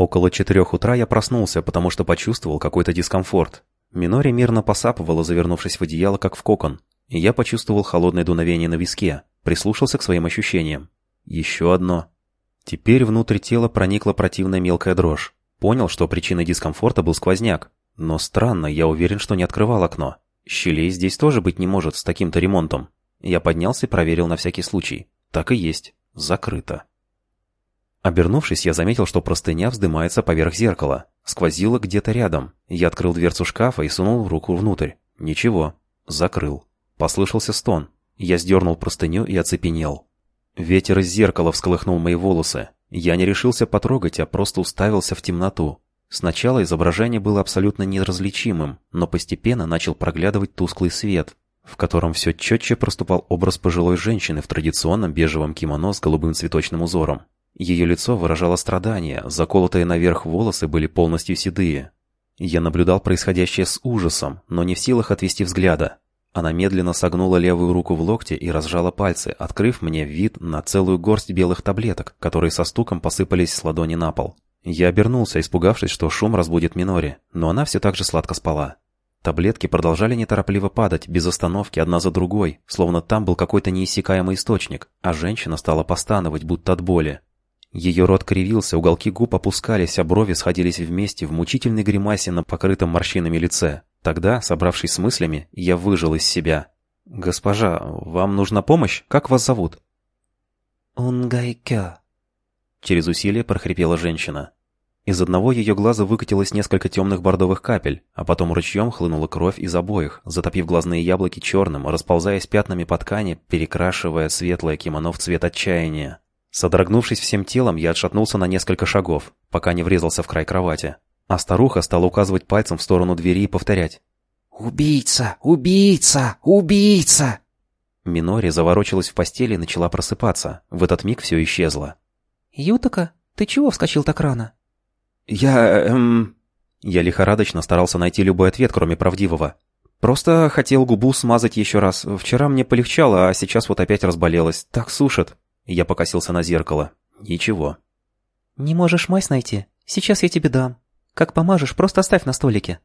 Около четырех утра я проснулся, потому что почувствовал какой-то дискомфорт. Минори мирно посапывала, завернувшись в одеяло, как в кокон. И я почувствовал холодное дуновение на виске, прислушался к своим ощущениям. Еще одно. Теперь внутрь тела проникла противная мелкая дрожь. Понял, что причиной дискомфорта был сквозняк. Но странно, я уверен, что не открывал окно. Щелей здесь тоже быть не может с таким-то ремонтом. Я поднялся и проверил на всякий случай. Так и есть. Закрыто. Обернувшись, я заметил, что простыня вздымается поверх зеркала. Сквозило где-то рядом. Я открыл дверцу шкафа и сунул руку внутрь. Ничего. Закрыл. Послышался стон. Я сдернул простыню и оцепенел. Ветер из зеркала всколыхнул мои волосы. Я не решился потрогать, а просто уставился в темноту. Сначала изображение было абсолютно неразличимым, но постепенно начал проглядывать тусклый свет, в котором все четче проступал образ пожилой женщины в традиционном бежевом кимоно с голубым цветочным узором. Ее лицо выражало страдание, заколотые наверх волосы были полностью седые. Я наблюдал происходящее с ужасом, но не в силах отвести взгляда. Она медленно согнула левую руку в локте и разжала пальцы, открыв мне вид на целую горсть белых таблеток, которые со стуком посыпались с ладони на пол. Я обернулся, испугавшись, что шум разбудит Минори, но она все так же сладко спала. Таблетки продолжали неторопливо падать, без остановки, одна за другой, словно там был какой-то неиссякаемый источник, а женщина стала постановать, будто от боли. Ее рот кривился, уголки губ опускались, а брови сходились вместе в мучительной гримасе на покрытом морщинами лице. Тогда, собравшись с мыслями, я выжил из себя. «Госпожа, вам нужна помощь? Как вас зовут?» «Унгайкё», — через усилие прохрипела женщина. Из одного ее глаза выкатилось несколько темных бордовых капель, а потом ручьем хлынула кровь из обоих, затопив глазные яблоки черным, расползаясь пятнами по ткани, перекрашивая светлое кимоно в цвет отчаяния. Содрогнувшись всем телом, я отшатнулся на несколько шагов, пока не врезался в край кровати. А старуха стала указывать пальцем в сторону двери и повторять. «Убийца! Убийца! Убийца!» Минори заворочилась в постели и начала просыпаться. В этот миг все исчезло. «Ютака, ты чего вскочил так рано?» «Я... эм...» Я лихорадочно старался найти любой ответ, кроме правдивого. «Просто хотел губу смазать еще раз. Вчера мне полегчало, а сейчас вот опять разболелась. Так сушит». Я покосился на зеркало. Ничего. «Не можешь мазь найти? Сейчас я тебе дам. Как помажешь, просто оставь на столике».